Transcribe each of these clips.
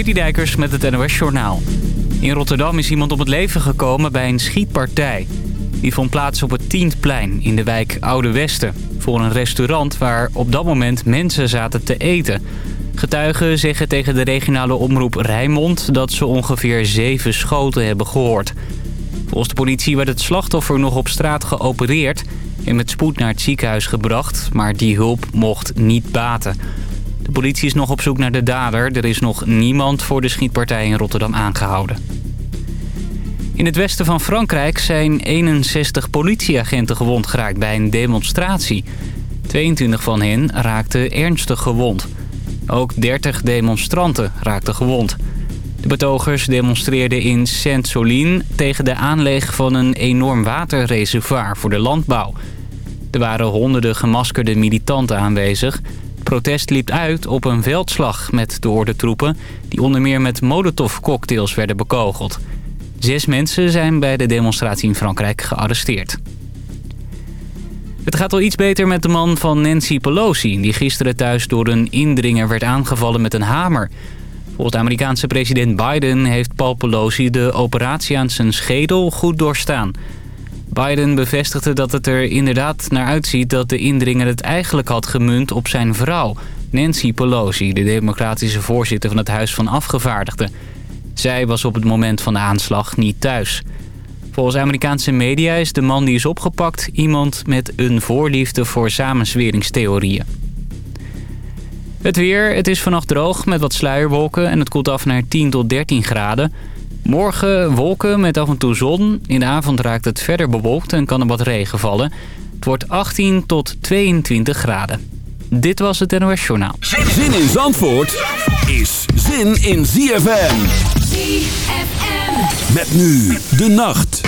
Citydijkers met het NOS Journaal. In Rotterdam is iemand om het leven gekomen bij een schietpartij. Die vond plaats op het Tientplein in de wijk Oude Westen. Voor een restaurant waar op dat moment mensen zaten te eten. Getuigen zeggen tegen de regionale omroep Rijnmond... dat ze ongeveer zeven schoten hebben gehoord. Volgens de politie werd het slachtoffer nog op straat geopereerd... en met spoed naar het ziekenhuis gebracht, maar die hulp mocht niet baten... De politie is nog op zoek naar de dader. Er is nog niemand voor de schietpartij in Rotterdam aangehouden. In het westen van Frankrijk zijn 61 politieagenten gewond geraakt bij een demonstratie. 22 van hen raakten ernstig gewond. Ook 30 demonstranten raakten gewond. De betogers demonstreerden in Saint-Soline tegen de aanleg van een enorm waterreservoir voor de landbouw. Er waren honderden gemaskerde militanten aanwezig protest liep uit op een veldslag met de troepen die onder meer met molotovcocktails werden bekogeld. Zes mensen zijn bij de demonstratie in Frankrijk gearresteerd. Het gaat al iets beter met de man van Nancy Pelosi... die gisteren thuis door een indringer werd aangevallen met een hamer. Volgens Amerikaanse president Biden heeft Paul Pelosi de operatie aan zijn schedel goed doorstaan... Biden bevestigde dat het er inderdaad naar uitziet dat de indringer het eigenlijk had gemunt op zijn vrouw, Nancy Pelosi, de democratische voorzitter van het Huis van Afgevaardigden. Zij was op het moment van de aanslag niet thuis. Volgens Amerikaanse media is de man die is opgepakt iemand met een voorliefde voor samenzweringstheorieën. Het weer, het is vannacht droog met wat sluierwolken en het koelt af naar 10 tot 13 graden. Morgen wolken met af en toe zon. In de avond raakt het verder bewolkt en kan er wat regen vallen. Het wordt 18 tot 22 graden. Dit was het NOS Journaal. Zin in Zandvoort is zin in ZFM. ZFM. Met nu de nacht.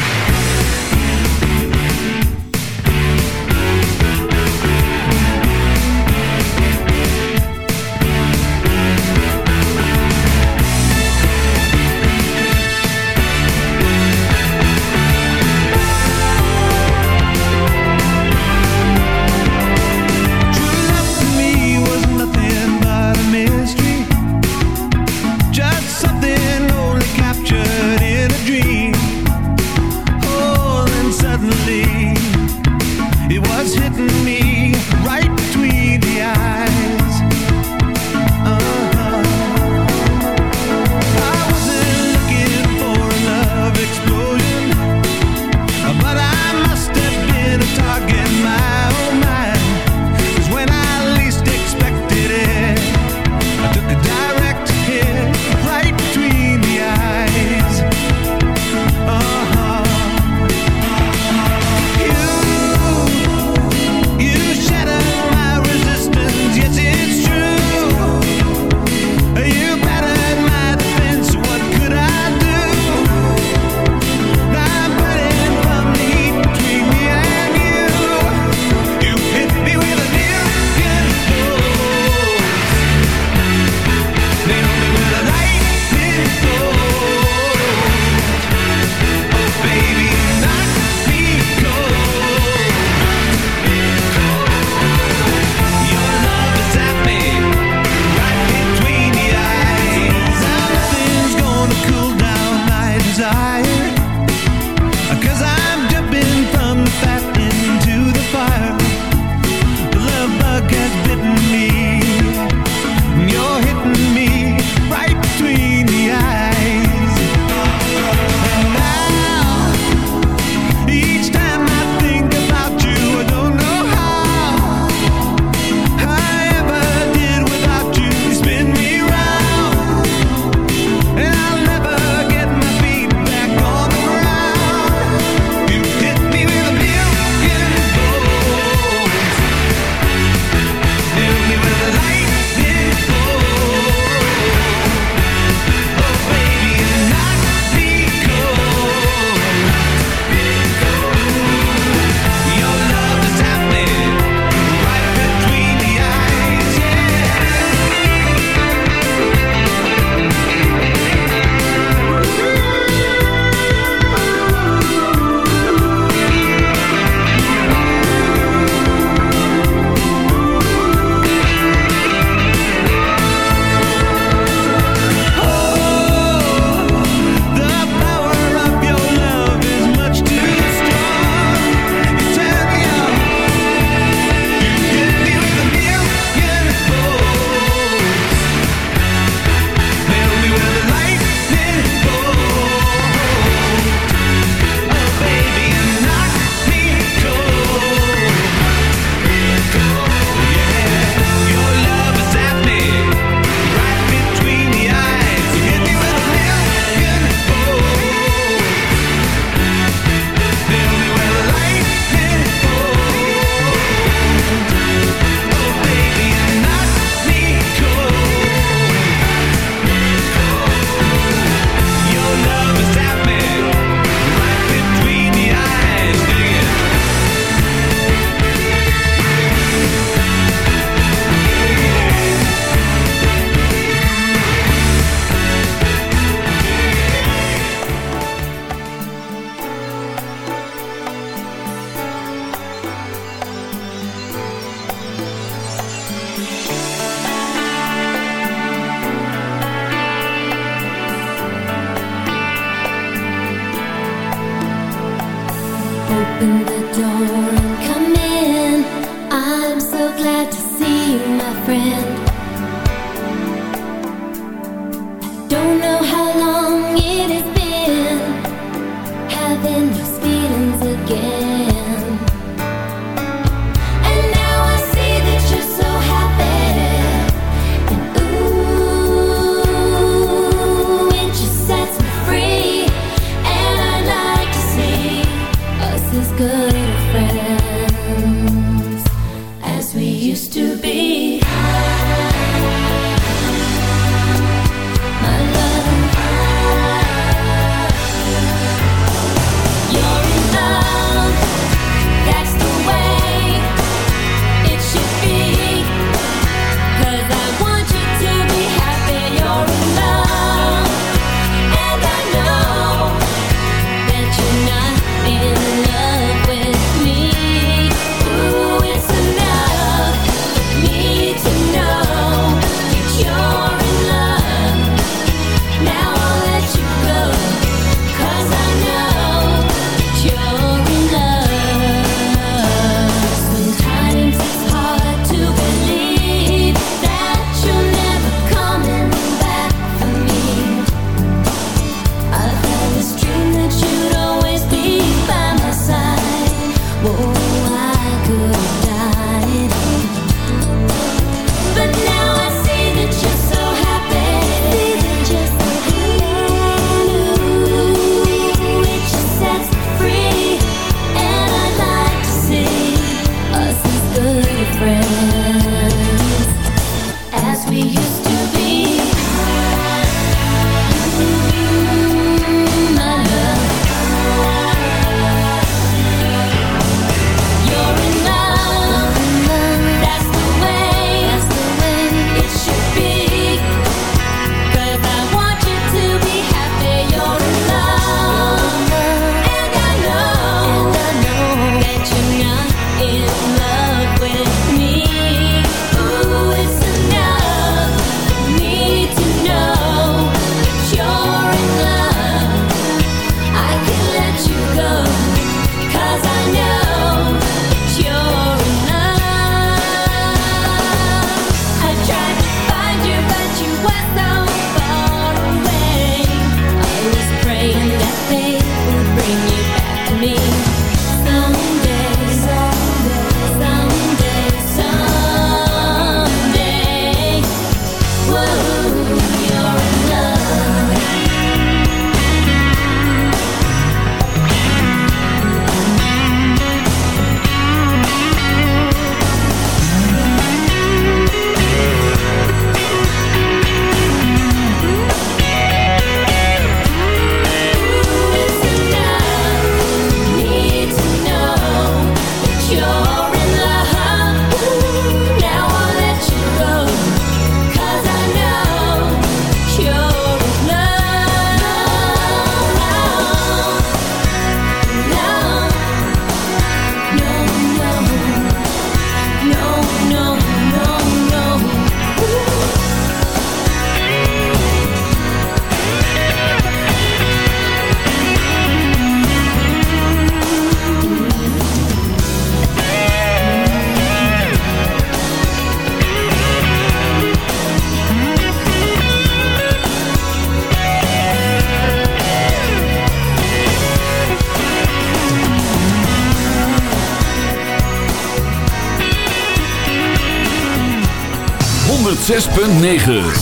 106.9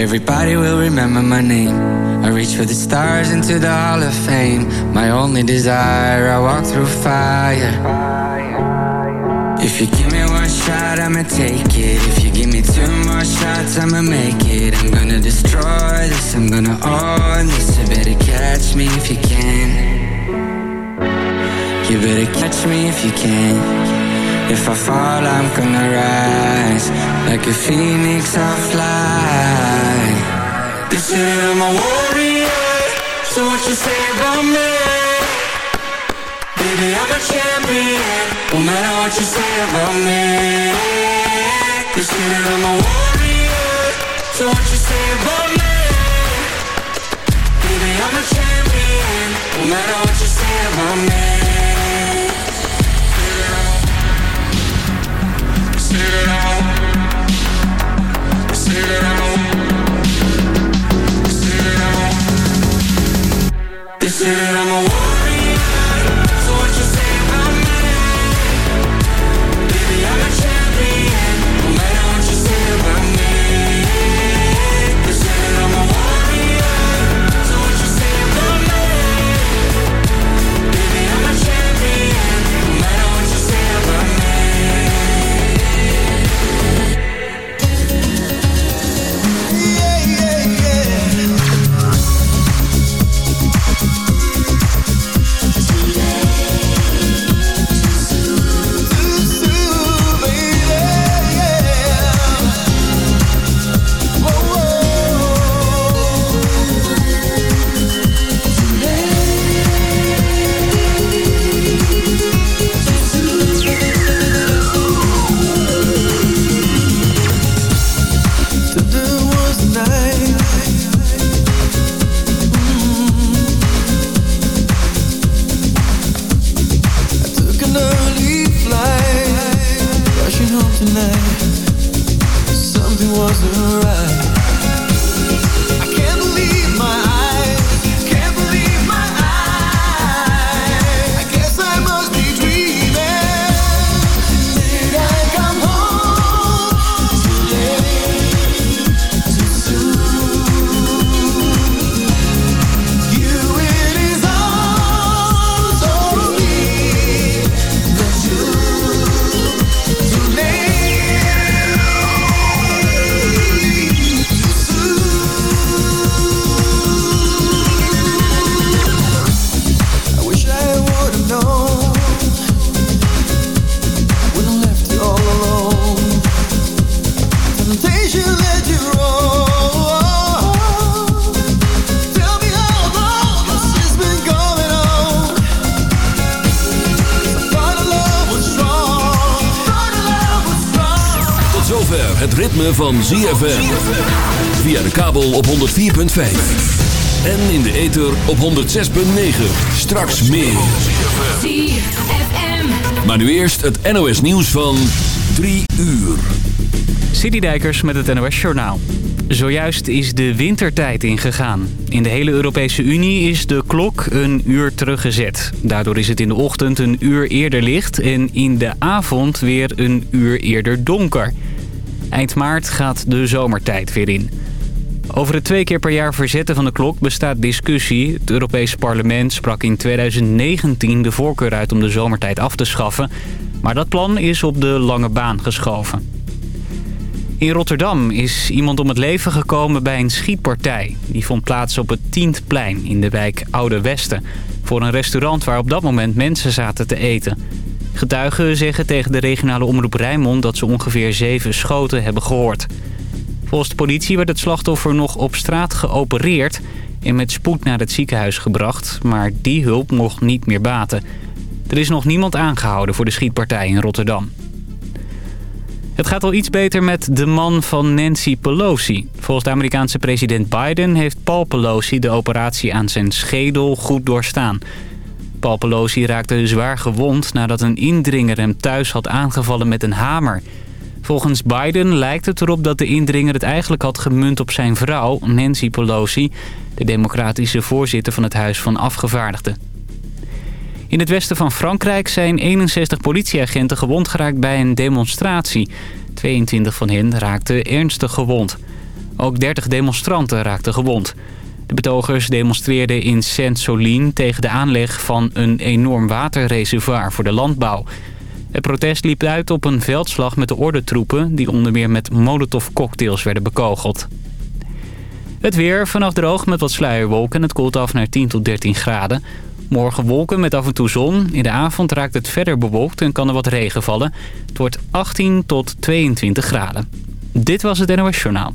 everybody will remember my name. I reach for the stars into the Hall of Fame. My only desire, I walk through fire. If you give me one shot, I'ma take it. If you give me two more shots, I'ma make it. I'm gonna destroy this, I'm gonna own this. You better catch me if you can. You better catch me if you can. If I fall, I'm gonna rise. Like a phoenix, I'll fly. That I'm a warrior. So what you say about me? Baby, I'm a champion. No matter what you say about me. That I'm a warrior. So what you say about me? Baby, I'm a champion. No matter what you say about me. Say that I'm a- that I'm a- Said I'm a van ZFM. Via de kabel op 104.5. En in de ether op 106.9. Straks meer. Maar nu eerst het NOS nieuws van 3 uur. Citydijkers met het NOS Journaal. Zojuist is de wintertijd ingegaan. In de hele Europese Unie is de klok een uur teruggezet. Daardoor is het in de ochtend een uur eerder licht en in de avond weer een uur eerder donker. Eind maart gaat de zomertijd weer in. Over het twee keer per jaar verzetten van de klok bestaat discussie. Het Europese parlement sprak in 2019 de voorkeur uit om de zomertijd af te schaffen. Maar dat plan is op de lange baan geschoven. In Rotterdam is iemand om het leven gekomen bij een schietpartij. Die vond plaats op het Tientplein in de wijk Oude Westen. Voor een restaurant waar op dat moment mensen zaten te eten. Getuigen zeggen tegen de regionale omroep Rijnmond dat ze ongeveer zeven schoten hebben gehoord. Volgens de politie werd het slachtoffer nog op straat geopereerd... en met spoed naar het ziekenhuis gebracht, maar die hulp mocht niet meer baten. Er is nog niemand aangehouden voor de schietpartij in Rotterdam. Het gaat al iets beter met de man van Nancy Pelosi. Volgens de Amerikaanse president Biden heeft Paul Pelosi de operatie aan zijn schedel goed doorstaan. Paul Pelosi raakte zwaar gewond nadat een indringer hem thuis had aangevallen met een hamer. Volgens Biden lijkt het erop dat de indringer het eigenlijk had gemunt op zijn vrouw, Nancy Pelosi... de democratische voorzitter van het Huis van Afgevaardigden. In het westen van Frankrijk zijn 61 politieagenten gewond geraakt bij een demonstratie. 22 van hen raakten ernstig gewond. Ook 30 demonstranten raakten gewond. De betogers demonstreerden in Saint-Soline tegen de aanleg van een enorm waterreservoir voor de landbouw. Het protest liep uit op een veldslag met de ordentroepen... die onder meer met molotovcocktails werden bekogeld. Het weer, vannacht droog met wat sluierwolken. Het koelt af naar 10 tot 13 graden. Morgen wolken met af en toe zon. In de avond raakt het verder bewolkt en kan er wat regen vallen. Het wordt 18 tot 22 graden. Dit was het NOS Journaal.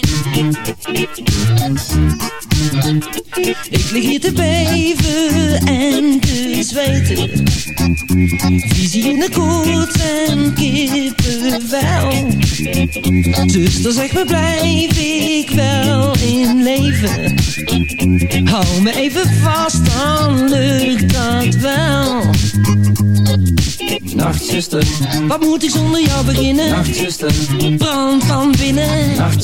Ik lig hier te beven en te zweten. Visie in de koets en kippenvel Zuster zeg me blijf ik wel in leven. Hou me even vast dan lukt dat wel. Nacht zuster, Wat moet ik zonder jou beginnen? nacht zuster, Brand van binnen. Nacht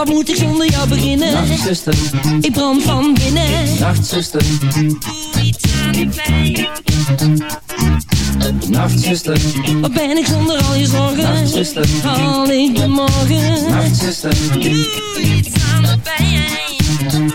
Wat moet ik zonder jou beginnen? nacht zuster, Ik brand van binnen. Nacht zuster, Doe iets aan pijn nacht zuster, Wat ben ik zonder al je zorgen? nacht zuster, Haal ik de morgen? nacht zuster, Doe iets aan de pijn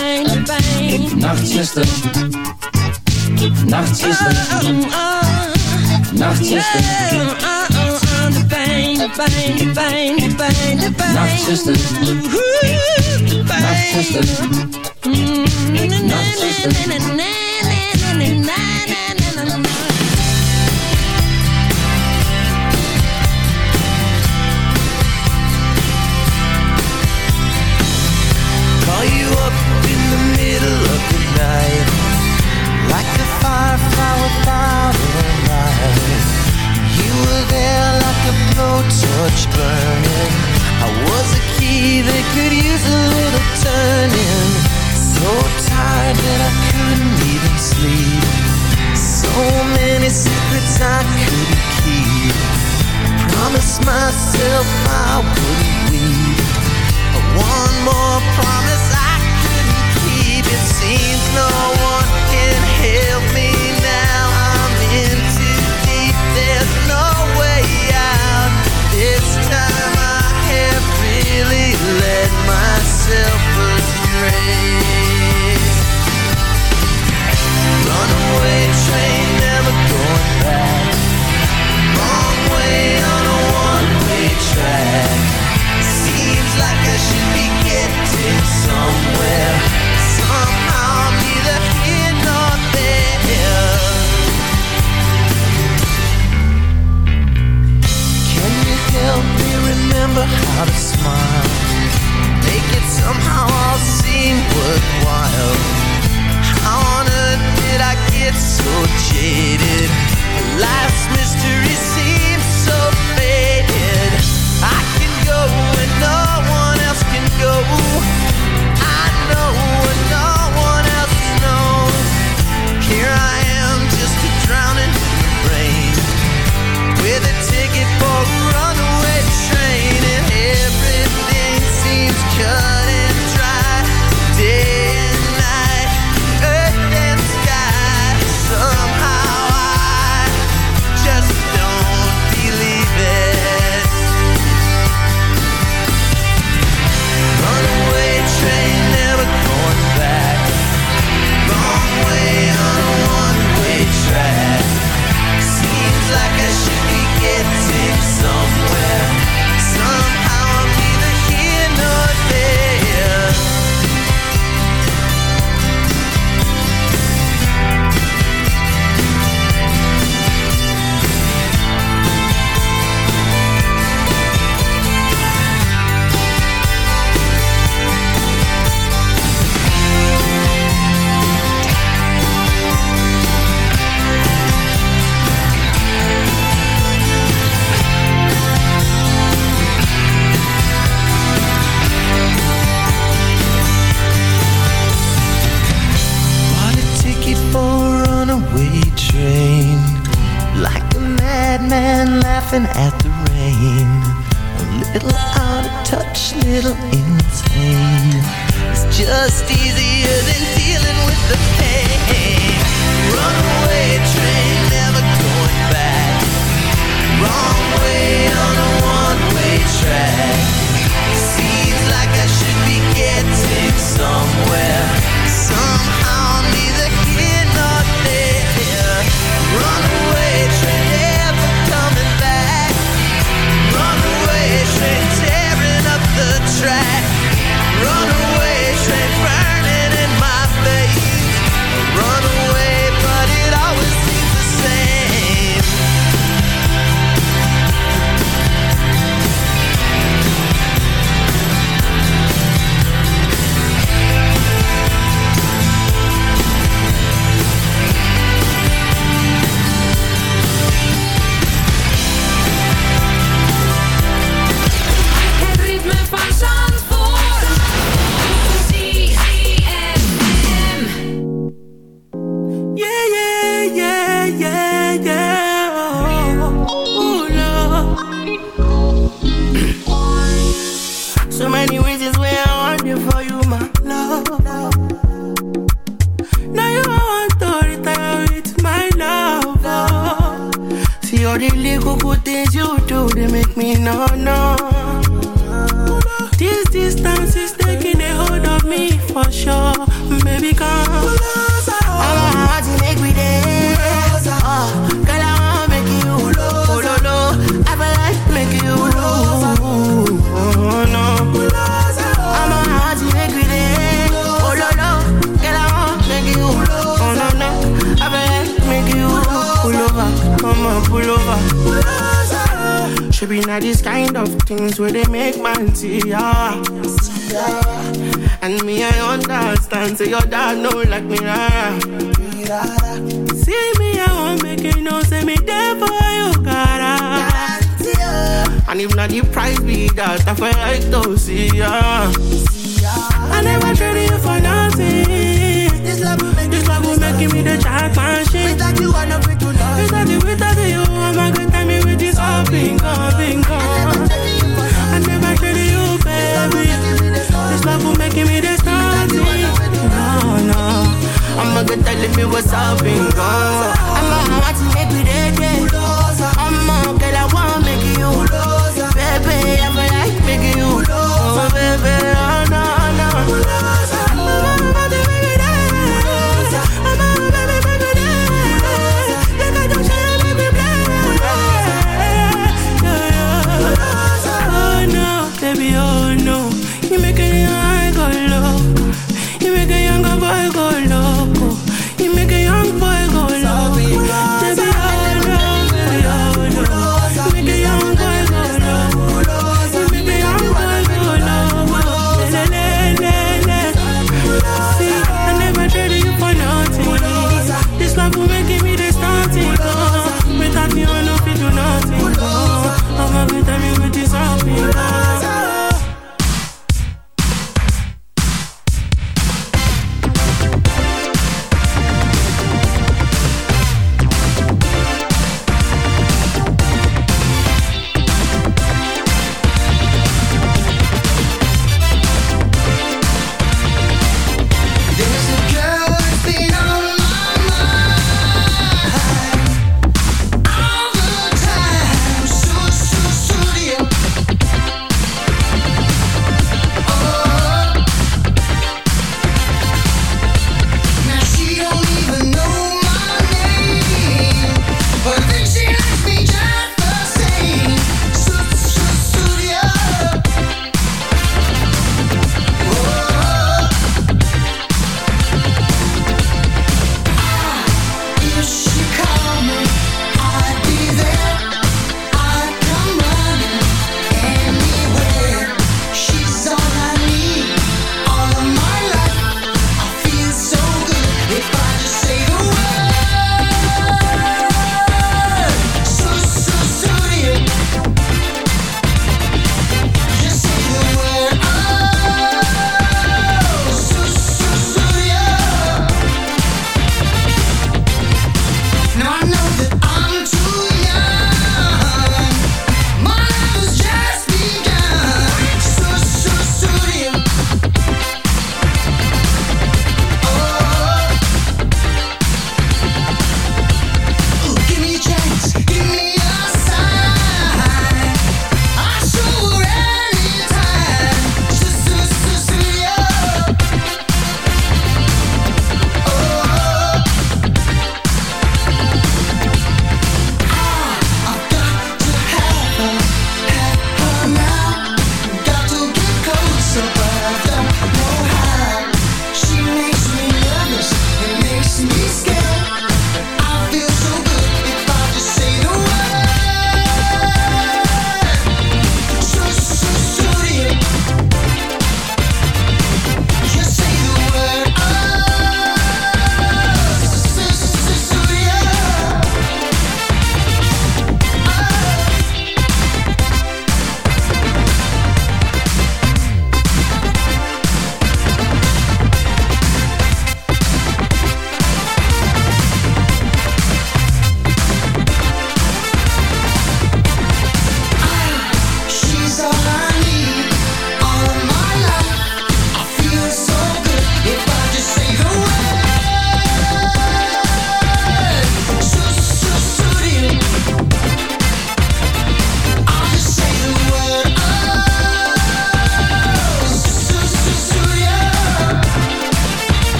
Nachtzuster. Nachtzuster. Oh, oh. Nachtzuster. De pijn, de pijn,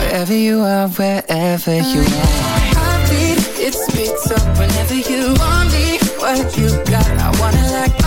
Wherever you are, wherever you are. Heartbeat, it speeds up whenever you want me. What you got, I wanna like.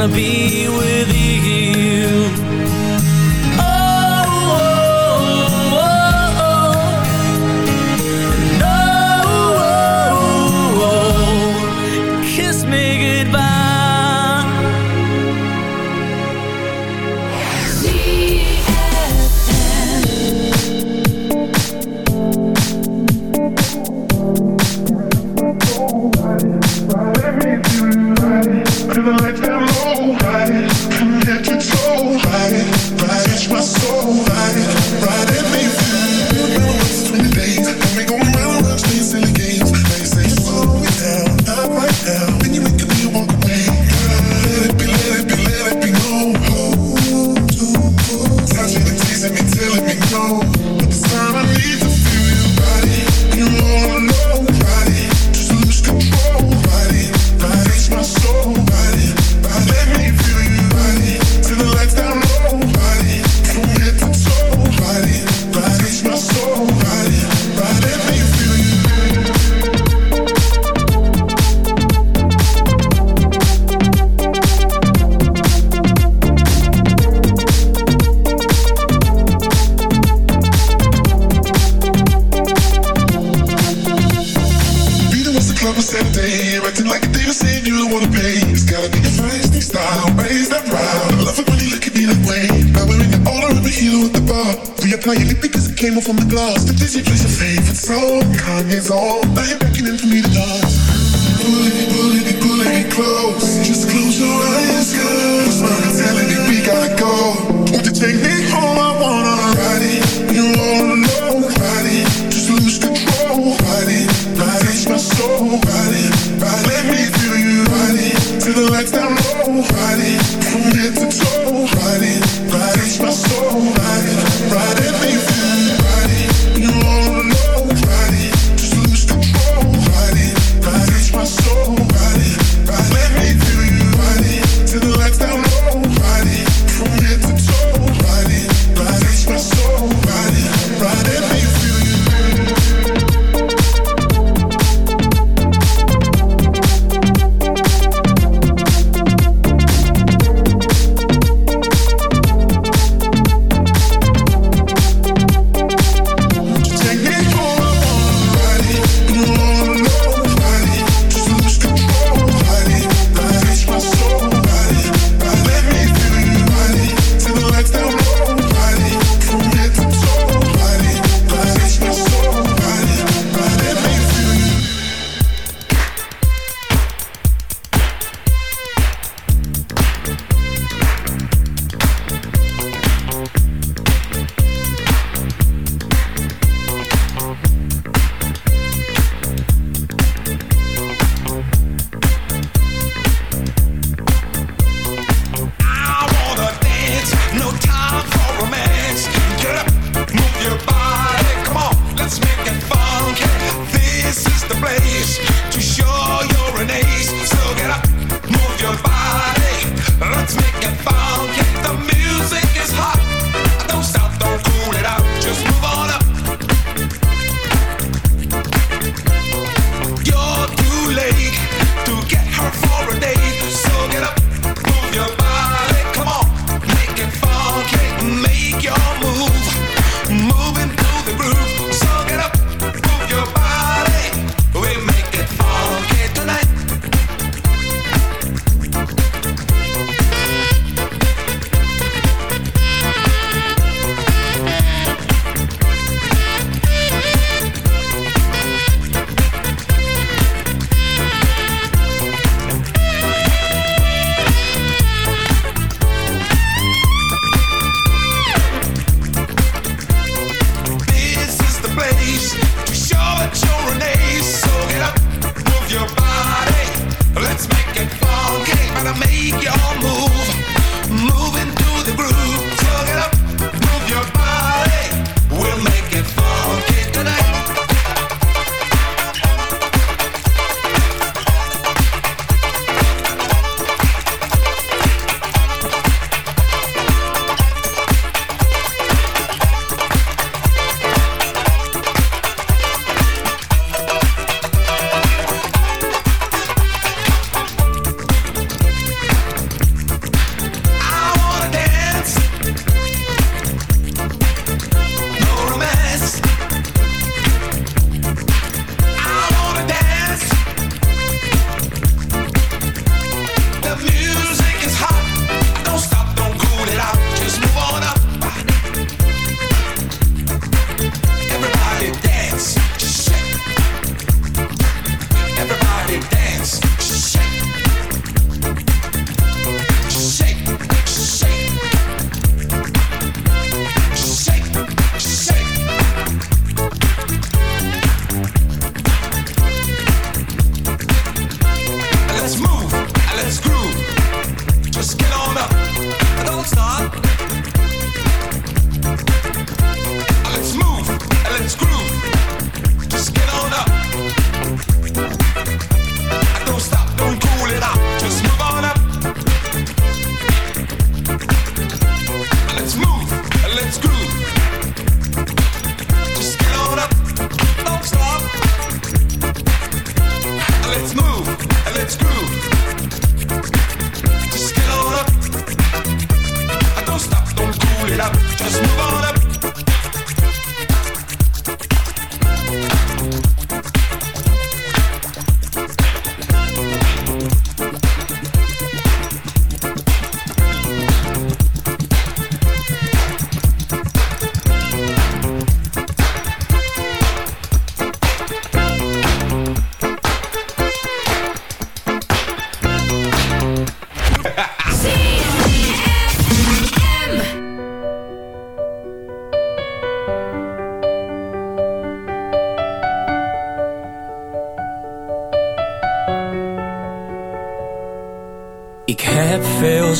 Wanna be with you.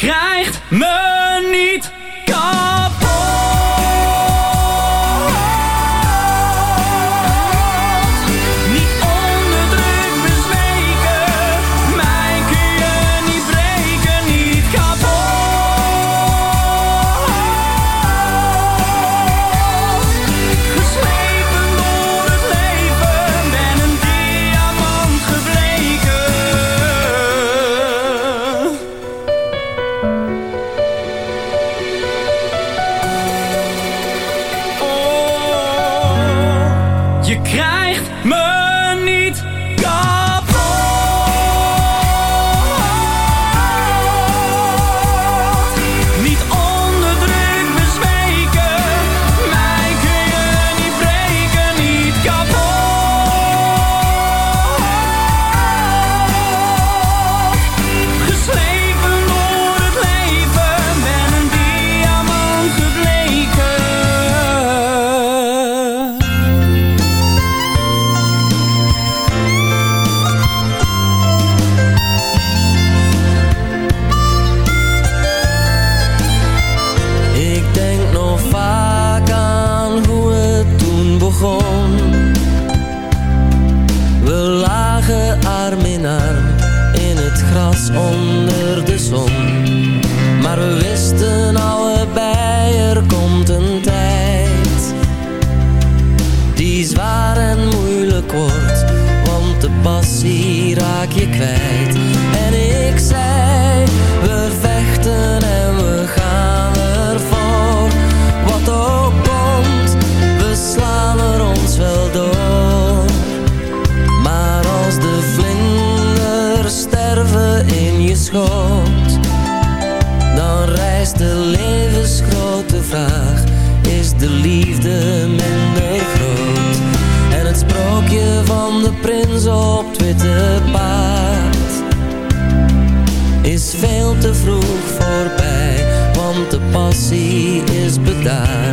krijgt me. 的。